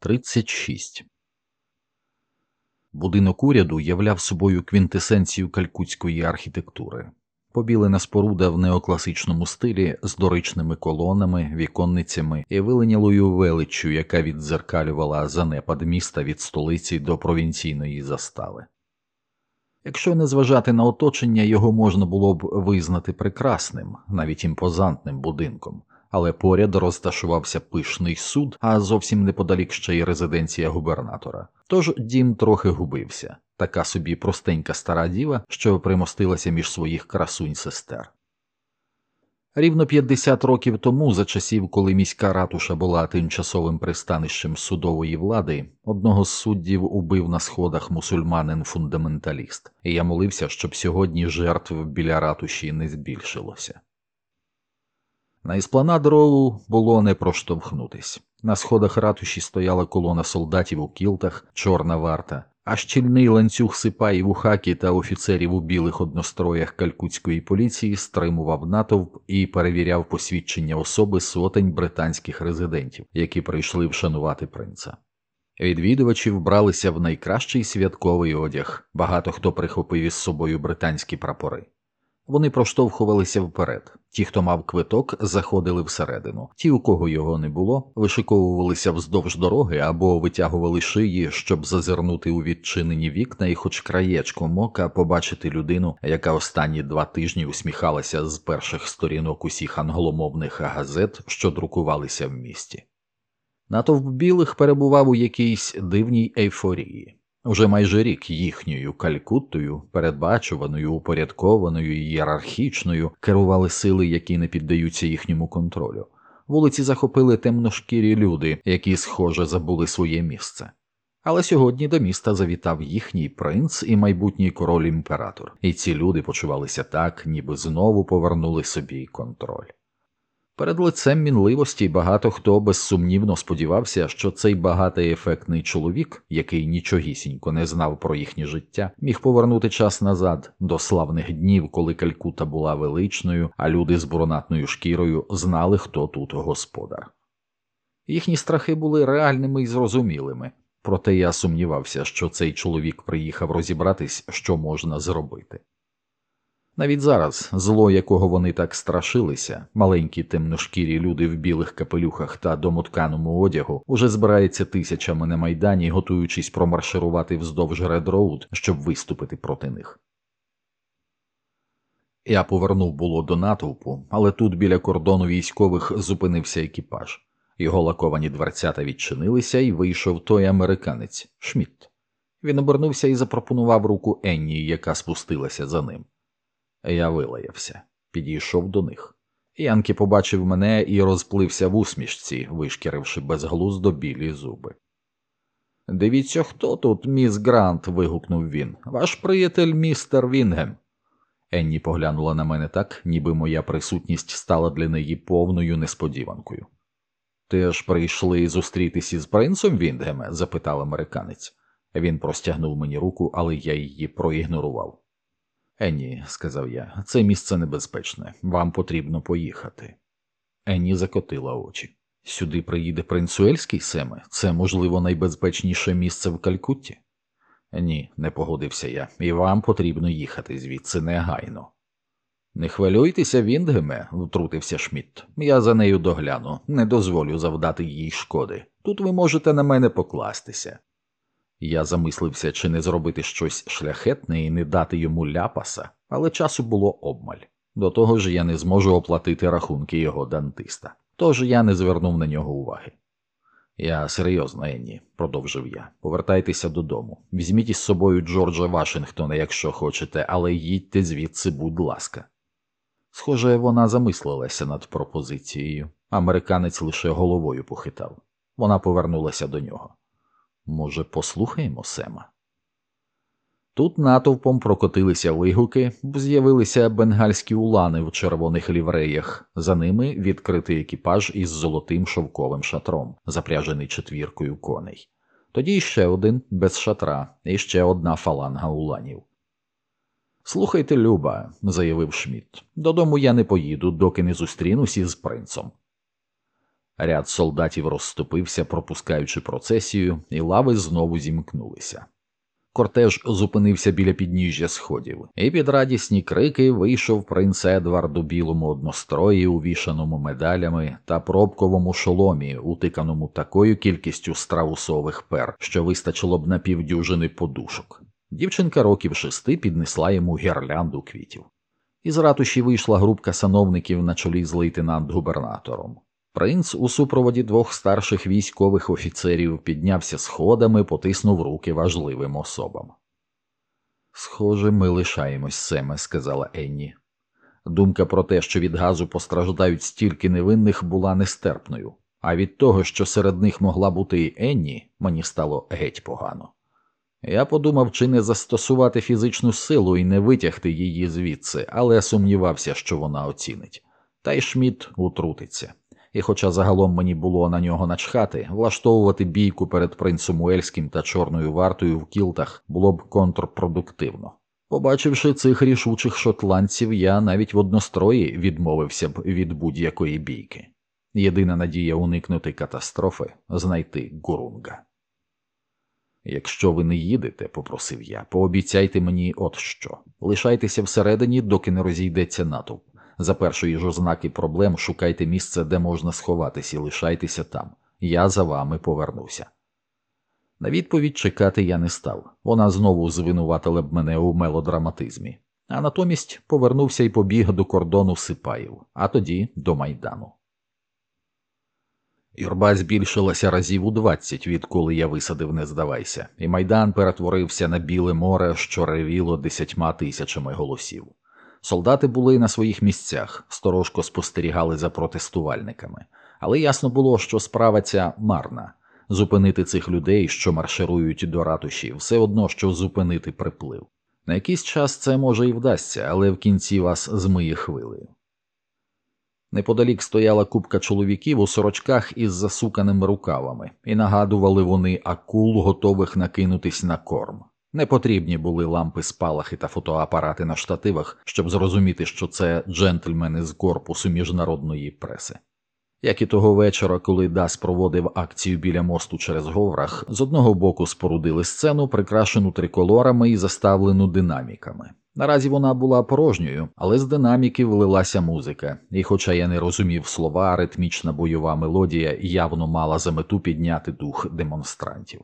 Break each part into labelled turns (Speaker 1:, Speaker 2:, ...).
Speaker 1: 36 Будинок уряду являв собою квінтесенцію калькутської архітектури, побілена споруда в неокласичному стилі з доричними колонами, віконницями і виленілою величчю, яка віддзеркалювала занепад міста від столиці до провінційної застави. Якщо не зважати на оточення, його можна було б визнати прекрасним, навіть імпозантним будинком, але поряд розташувався пишний суд, а зовсім неподалік ще й резиденція губернатора. Тож дім трохи губився, така собі простенька стара діва, що примостилася між своїх красунь сестер. Рівно 50 років тому, за часів, коли міська ратуша була тимчасовим пристанищем судової влади, одного з суддів убив на сходах мусульманин фундаменталіст, і я молився, щоб сьогодні жертв біля ратуші не збільшилося. На еспланад Роу було не проштовхнутись. На сходах ратуші стояла колона солдатів у кілтах, чорна варта, а щільний ланцюг сипаїв у хакі та офіцерів у білих одностроях калькутської поліції стримував натовп і перевіряв посвідчення особи сотень британських резидентів, які прийшли вшанувати принца. Відвідувачі вбралися в найкращий святковий одяг, багато хто прихопив із собою британські прапори. Вони проштовхувалися вперед. Ті, хто мав квиток, заходили всередину. Ті, у кого його не було, вишиковувалися вздовж дороги або витягували шиї, щоб зазирнути у відчинені вікна і, хоч краєчком ока, побачити людину, яка останні два тижні усміхалася з перших сторінок усіх англомовних газет, що друкувалися в місті. Натовп білих перебував у якійсь дивній ейфорії. Уже майже рік їхньою калькуттою, передбачуваною, упорядкованою і ієрархічною, керували сили, які не піддаються їхньому контролю. Вулиці захопили темношкірі люди, які, схоже, забули своє місце. Але сьогодні до міста завітав їхній принц і майбутній король імператор, і ці люди почувалися так, ніби знову повернули собі контроль. Перед лицем мінливості багато хто безсумнівно сподівався, що цей багатий ефектний чоловік, який нічогісінько не знав про їхнє життя, міг повернути час назад до славних днів, коли Калькута була величною, а люди з бронатною шкірою знали, хто тут господар. Їхні страхи були реальними і зрозумілими, проте я сумнівався, що цей чоловік приїхав розібратись, що можна зробити. Навіть зараз зло, якого вони так страшилися, маленькі темношкірі люди в білих капелюхах та домотканому одягу, уже збирається тисячами на майдані, готуючись промарширувати вздовж Ред Роуд, щоб виступити проти них. Я повернув було до натовпу, але тут біля кордону військових зупинився екіпаж. Його лаковані дверцята відчинилися, і вийшов той американець Шмідт. Він обернувся і запропонував руку Енні, яка спустилася за ним. Я вилаявся, підійшов до них. Янки побачив мене і розплився в усмішці, вишкіривши безглуздо білі зуби. Дивіться, хто тут, міс Грант. вигукнув він. Ваш приятель містер Вінгем. Енні поглянула на мене так, ніби моя присутність стала для неї повною несподіванкою. Ти ж прийшли зустрітися із принцем Вінгеме? запитав американець. Він простягнув мені руку, але я її проігнорував. Енні, сказав я, це місце небезпечне, вам потрібно поїхати. Енні закотила очі. Сюди приїде принц Уельський, Семе, це, можливо, найбезпечніше місце в Калькутті? Ні, не погодився я, і вам потрібно їхати звідси негайно. Не хвилюйтеся, Віндгеме, втрутився Шмідт. Я за нею догляну, не дозволю завдати їй шкоди. Тут ви можете на мене покластися. Я замислився, чи не зробити щось шляхетне і не дати йому ляпаса, але часу було обмаль. До того ж я не зможу оплатити рахунки його дантиста, тож я не звернув на нього уваги. Я серйозно, Енні, продовжив я, повертайтеся додому. Візьміть із собою Джорджа Вашингтона, якщо хочете, але їдьте звідси, будь ласка. Схоже, вона замислилася над пропозицією. Американець лише головою похитав. Вона повернулася до нього. Може, послухаємо Сема? Тут натовпом прокотилися вигуки, з'явилися бенгальські улани в червоних лівреях, за ними відкритий екіпаж із золотим шовковим шатром, запряжений четвіркою коней. Тоді ще один без шатра, і ще одна фаланга уланів. Слухайте, Люба, заявив Шмідт, додому я не поїду, доки не зустрінусь із принцом. Ряд солдатів розступився, пропускаючи процесію, і лави знову зімкнулися. Кортеж зупинився біля підніжжя сходів, і під радісні крики вийшов принц Едвард у білому однострої, увішаному медалями та пробковому шоломі, утиканому такою кількістю страусових пер, що вистачило б на півдюжини подушок. Дівчинка років шести піднесла йому гірлянду квітів. Із ратуші вийшла групка сановників на чолі з лейтенант-губернатором. Принц у супроводі двох старших військових офіцерів піднявся сходами, потиснув руки важливим особам. Схоже, ми лишаємось Семе, сказала Енні. Думка про те, що від газу постраждають стільки невинних, була нестерпною, а від того, що серед них могла бути і Енні, мені стало геть погано. Я подумав, чи не застосувати фізичну силу і не витягти її звідси, але сумнівався, що вона оцінить. Та й Шмідт утрутиться і, хоча загалом мені було на нього начхати, влаштовувати бійку перед принцем Уельським та Чорною вартою в кілтах було б контрпродуктивно. Побачивши цих рішучих шотландців, я навіть в однострої відмовився б від будь-якої бійки. Єдина надія уникнути катастрофи знайти гурунга. Якщо ви не їдете, попросив я, пообіцяйте мені от що. Лишайтеся всередині, доки не розійдеться натовп. За першої ж ознаки проблем шукайте місце, де можна сховатися, і лишайтеся там. Я за вами повернуся. На відповідь чекати я не став. Вона знову звинуватила б мене у мелодраматизмі, а натомість повернувся і побіг до кордону Сипаїв, а тоді до майдану. Юрба збільшилася разів у двадцять, відколи я висадив не здавайся, і майдан перетворився на біле море, що ревіло десятьма тисячами голосів. Солдати були на своїх місцях, сторожко спостерігали за протестувальниками, але ясно було, що справа ця марна. Зупинити цих людей, що марширують до ратуші, все одно що зупинити приплив. На якийсь час це може і вдасться, але в кінці вас змиє хвилею. Неподалік стояла купка чоловіків у сорочках із засуканими рукавами, і нагадували вони акул, готових накинутись на корм. Не потрібні були лампи спалахи та фотоапарати на штативах, щоб зрозуміти, що це джентльмени з корпусу міжнародної преси. Як і того вечора, коли Дас проводив акцію біля мосту через Говрах, з одного боку спорудили сцену, прикрашену триколорами і заставлену динаміками. Наразі вона була порожньою, але з динаміків влилася музика, і, хоча я не розумів слова, ритмічна бойова мелодія явно мала за мету підняти дух демонстрантів.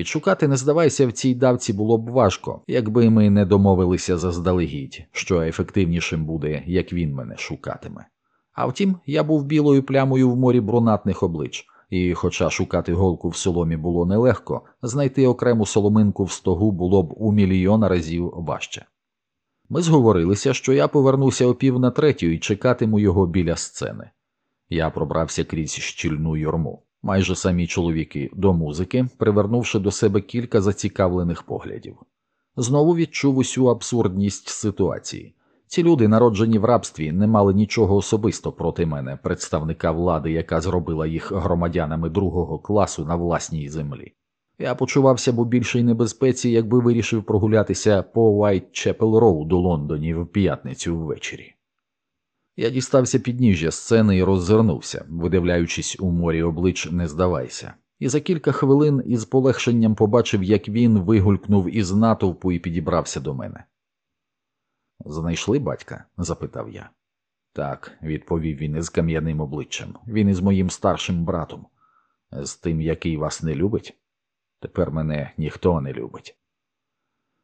Speaker 1: Відшукати, не здавайся, в цій давці було б важко, якби ми не домовилися заздалегідь, що ефективнішим буде, як він мене шукатиме. А втім, я був білою плямою в морі брунатних облич, і, хоча шукати голку в соломі було нелегко, знайти окрему соломинку в стогу було б у мільйон разів важче. Ми зговорилися, що я повернуся о пів на третю і чекатиму його біля сцени. Я пробрався крізь щільну юрму майже самі чоловіки до музики, привернувши до себе кілька зацікавлених поглядів. Знову відчув усю абсурдність ситуації. Ці люди, народжені в рабстві, не мали нічого особисто проти мене, представника влади, яка зробила їх громадянами другого класу на власній землі. Я почувався б у більшій небезпеці, якби вирішив прогулятися по Уайтчепел Роуд у Лондоні в п'ятницю ввечері. Я дістався підніжжя сцени і роззирнувся, видивляючись у морі облич, Не-Здавайся, і за кілька хвилин із полегшенням побачив, як він вигулькнув із натовпу і підібрався до мене. Знайшли батька? запитав я. Так, відповів він із кам'яним обличчям. Він із моїм старшим братом, з тим, який вас не любить. Тепер мене ніхто не любить.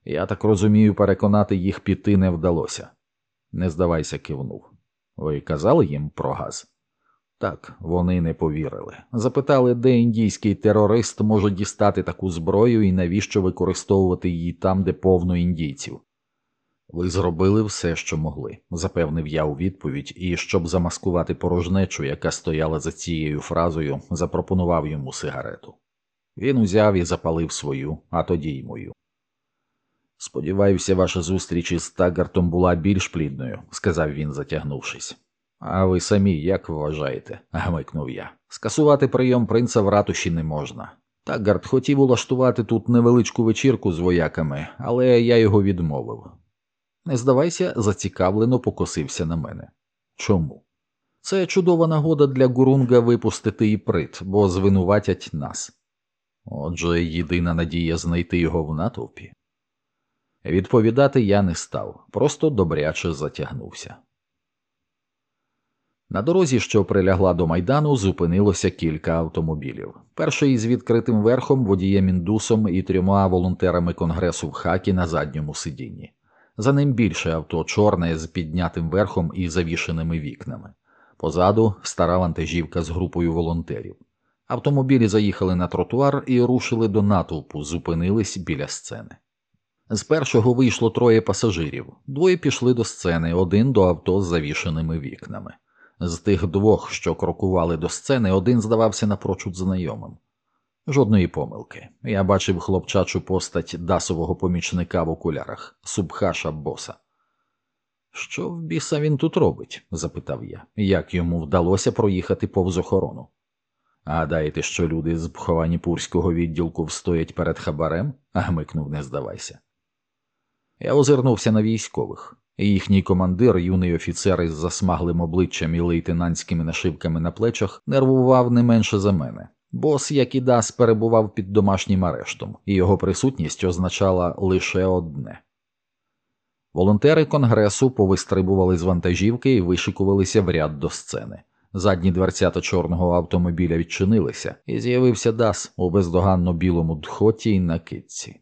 Speaker 1: Я так розумію, переконати їх піти не вдалося. Не здавайся, кивнув. Ви казали їм про газ? Так, вони не повірили. Запитали, де індійський терорист може дістати таку зброю і навіщо використовувати її там, де повно індійців. Ви зробили все, що могли, запевнив я у відповідь, і щоб замаскувати порожнечу, яка стояла за цією фразою, запропонував йому сигарету. Він узяв і запалив свою, а тоді й мою. Сподіваюся, ваша зустріч із Таггартом була більш плідною, сказав він, затягнувшись. А ви самі як вважаєте? гмикнув я. Скасувати прийом принца в ратуші не можна. Таггарт хотів улаштувати тут невеличку вечірку з вояками, але я його відмовив. Не здавайся, зацікавлено покосився на мене. Чому? Це чудова нагода для гурунга випустити іприт, бо звинуватять нас. Отже, єдина надія знайти його в натовпі. Відповідати я не став, просто добряче затягнувся. На дорозі, що прилягла до майдану, зупинилося кілька автомобілів. Перший з відкритим верхом, водієм індусом і трьома волонтерами конгресу в хакі на задньому сидінні. За ним більше авто чорне з піднятим верхом і завішеними вікнами. Позаду стара вантажівка з групою волонтерів. Автомобілі заїхали на тротуар і рушили до натовпу, зупинились біля сцени. З першого вийшло троє пасажирів, двоє пішли до сцени, один до авто з завішеними вікнами. З тих двох, що крокували до сцени, один здавався напрочуд знайомим. Жодної помилки. Я бачив хлопчачу постать дасового помічника в окулярах, Субхаша боса. Що в біса він тут робить? запитав я, як йому вдалося проїхати повз охорону. Гадаєте, що люди з Бхованіпурського відділку встоять перед хабарем? гмикнув, не здавайся. Я озирнувся на військових. Їхній командир, юний офіцер із засмаглим обличчям і лейтенантськими нашивками на плечах, нервував не менше за мене. Бос, як і Дас, перебував під домашнім арештом, і його присутність означала лише одне. Волонтери конгресу повистрибували з вантажівки і вишикувалися в ряд до сцени. Задні дверцята чорного автомобіля відчинилися, і з'явився Дас у бездоганно білому дхоті й накидці.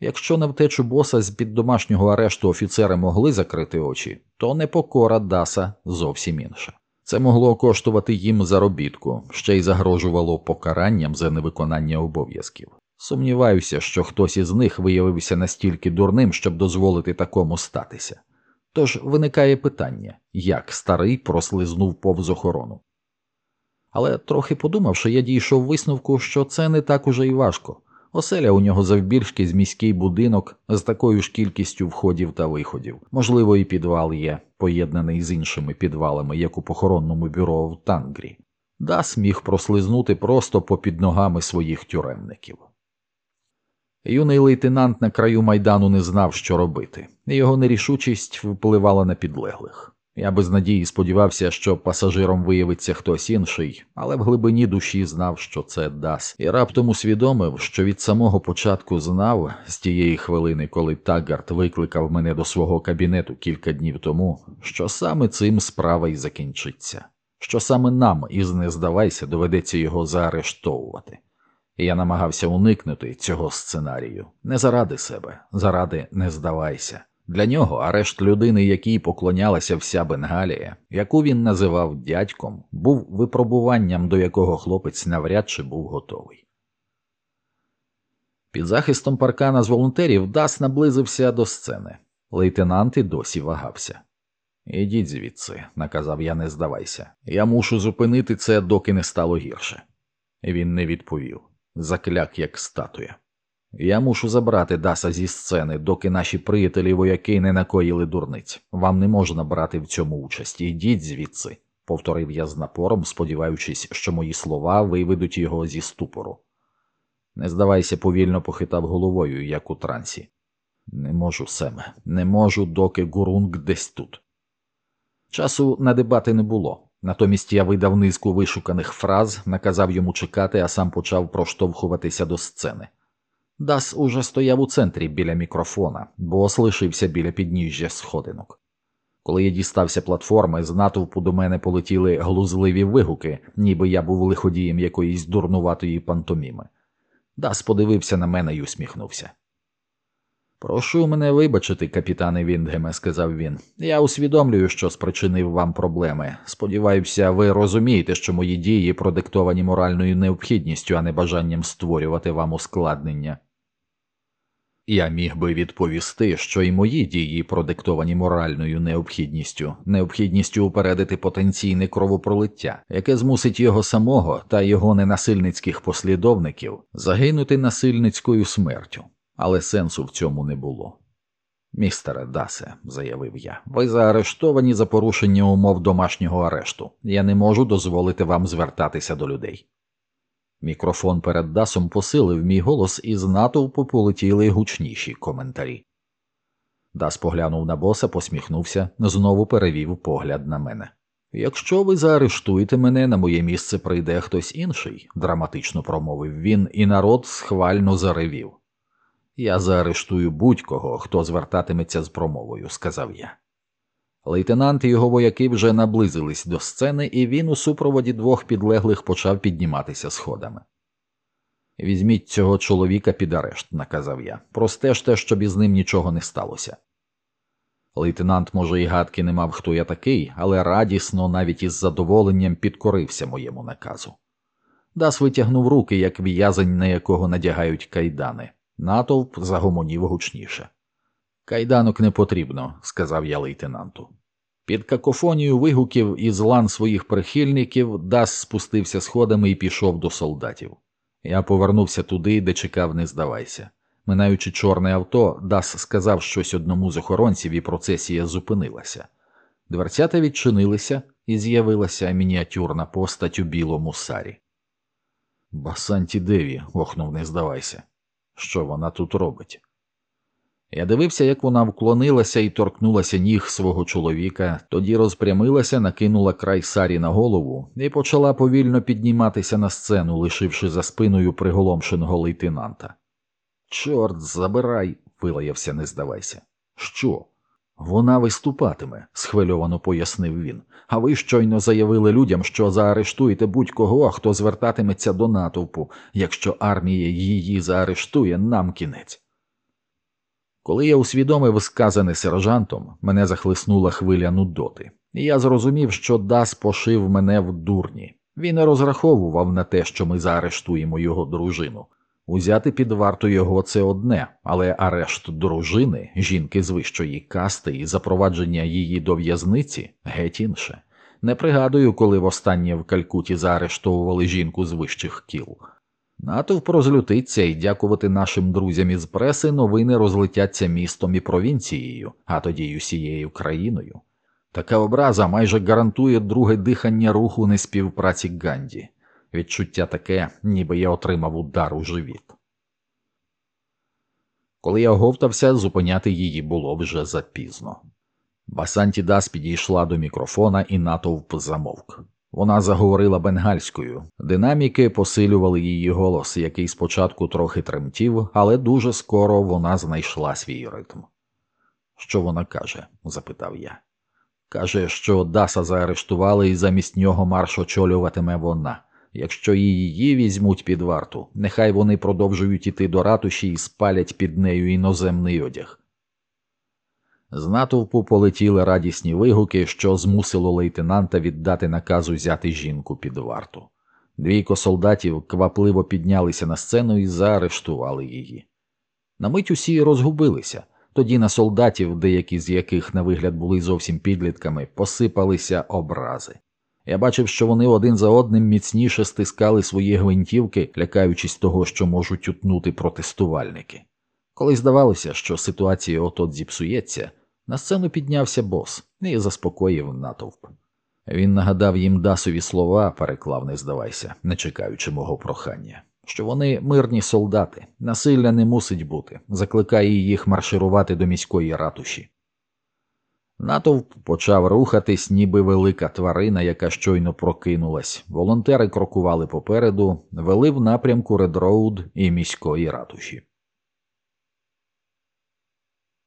Speaker 1: Якщо на втечу боса з під домашнього арешту офіцери могли закрити очі, то непокора Даса зовсім інша. Це могло коштувати їм заробітку, ще й загрожувало покаранням за невиконання обов'язків. Сумніваюся, що хтось із них виявився настільки дурним, щоб дозволити такому статися. Тож виникає питання, як старий прослизнув повз охорону. Але трохи подумавши, я дійшов висновку, що це не так уже й важко. Оселя у нього завбільшки з міський будинок з такою ж кількістю входів та виходів. Можливо, і підвал є, поєднаний з іншими підвалами, як у похоронному бюро в Тангрі. Дас міг прослизнути просто попід ногами своїх тюремників. Юний лейтенант на краю майдану не знав, що робити, його нерішучість впливала на підлеглих. Я без надії сподівався, що пасажиром виявиться хтось інший, але в глибині душі знав, що це Дас, і раптом усвідомив, що від самого початку знав з тієї хвилини, коли Таггарт викликав мене до свого кабінету кілька днів тому, що саме цим справа й закінчиться, що саме нам із не здавайся доведеться його заарештовувати. І я намагався уникнути цього сценарію не заради себе, заради не здавайся. Для нього арешт людини, якій поклонялася вся Бенгалія, яку він називав дядьком, був випробуванням, до якого хлопець навряд чи був готовий. Під захистом паркана з волонтерів Дас наблизився до сцени. Лейтенант і досі вагався. Ідіть звідси, наказав я, не здавайся. Я мушу зупинити це, доки не стало гірше. Він не відповів закляк, як статуя. Я мушу забрати Даса зі сцени, доки наші приятелі вояки не накоїли дурниць. Вам не можна брати в цьому участь. Ідіть звідси, повторив я з напором, сподіваючись, що мої слова виведуть його зі ступору. Не здавайся, повільно похитав головою, як у трансі. Не можу, Семе, не можу, доки гурунг десь тут. Часу на дебати не було. Натомість я видав низку вишуканих фраз, наказав йому чекати, а сам почав проштовхуватися до сцени. Дас уже стояв у центрі біля мікрофона, бо лишився біля підніжжя сходинок. Коли я дістався платформи, з натовпу до мене полетіли глузливі вигуки, ніби я був лиходієм якоїсь дурнуватої пантоміми. Дас подивився на мене і усміхнувся. Прошу мене вибачити, капітане Віндгеме, сказав він. Я усвідомлюю, що спричинив вам проблеми. Сподіваюся, ви розумієте, що мої дії продиктовані моральною необхідністю, а не бажанням створювати вам ускладнення. Я міг би відповісти, що і мої дії продиктовані моральною необхідністю, необхідністю упередити потенційне кровопролиття, яке змусить його самого та його ненасильницьких послідовників загинути насильницькою смертю, але сенсу в цьому не було. Містере Дасе, заявив я, ви заарештовані за порушення умов домашнього арешту. Я не можу дозволити вам звертатися до людей. Мікрофон перед Дасом посилив мій голос, і з натовпу полетіли гучніші коментарі. Дас поглянув на боса, посміхнувся, знову перевів погляд на мене. Якщо ви заарештуєте мене, на моє місце прийде хтось інший, драматично промовив він, і народ схвально заревів. Я заарештую будь-кого, хто звертатиметься з промовою, сказав я. Лейтенант і його вояки вже наблизились до сцени, і він у супроводі двох підлеглих почав підніматися сходами. Візьміть цього чоловіка під арешт, наказав я. Простежте, щоб із ним нічого не сталося. Лейтенант, може, і гадки не мав, хто я такий, але радісно, навіть із задоволенням підкорився моєму наказу. Дас витягнув руки, як в'язень, на якого надягають кайдани. Натовп загомонів гучніше. Кайданок не потрібно, сказав я лейтенанту. Під какофонію вигуків і злан своїх прихильників Дас спустився сходами і пішов до солдатів. Я повернувся туди, де чекав, не здавайся. Минаючи чорне авто, Дас сказав щось одному з охоронців, і процесія зупинилася. Дверцята відчинилися, і з'явилася мініатюрна постать у білому сарі. Басанті Деві, охнув, не здавайся. Що вона тут робить? Я дивився, як вона вклонилася і торкнулася ніг свого чоловіка, тоді розпрямилася, накинула край сарі на голову і почала повільно підніматися на сцену, лишивши за спиною приголомшеного лейтенанта. Чорт, забирай, вилаявся, не здавайся. Що? Вона виступатиме, схвильовано пояснив він. А ви щойно заявили людям, що заарештуєте будь-кого, хто звертатиметься до натовпу. Якщо армія її заарештує, нам кінець. Коли я усвідомив сказане сержантом, мене захлиснула хвиля нудоти, і я зрозумів, що Дас пошив мене в дурні. Він не розраховував на те, що ми заарештуємо його дружину. Узяти під варту його це одне, але арешт дружини, жінки з вищої касти і запровадження її до в'язниці геть інше. Не пригадую, коли востаннє в Калькуті заарештовували жінку з вищих кіл. Натовп розлютиться і дякувати нашим друзям із преси новини розлетяться містом і провінцією, а тоді й усією країною. Така образа майже гарантує друге дихання руху неспівпраці Ганді. Відчуття таке, ніби я отримав удар у живіт. Коли я оговтався, зупиняти її було вже запізно. Басанті Дас підійшла до мікрофона і натовп замовк. Вона заговорила бенгальською, динаміки посилювали її голос, який спочатку трохи тремтів, але дуже скоро вона знайшла свій ритм. Що вона каже? запитав я. Каже, що Даса заарештували і замість нього марш очолюватиме вона. Якщо її візьмуть під варту, нехай вони продовжують іти до ратуші і спалять під нею іноземний одяг. З натовпу полетіли радісні вигуки, що змусило лейтенанта віддати наказ узяти жінку під варту. Двійко солдатів квапливо піднялися на сцену і заарештували її. На мить усі розгубилися, тоді на солдатів, деякі з яких на вигляд були зовсім підлітками, посипалися образи. Я бачив, що вони один за одним міцніше стискали свої гвинтівки, лякаючись того, що можуть утнути протестувальники. Коли здавалося, що ситуація отот зіпсується, на сцену піднявся бос і заспокоїв натовп. Він нагадав їм дасові слова, переклав, не здавайся, не чекаючи мого прохання, що вони мирні солдати, насилля не мусить бути, закликає їх марширувати до міської ратуші. Натовп почав рухатись, ніби велика тварина, яка щойно прокинулась. Волонтери крокували попереду, вели в напрямку Редроуд і міської ратуші.